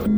you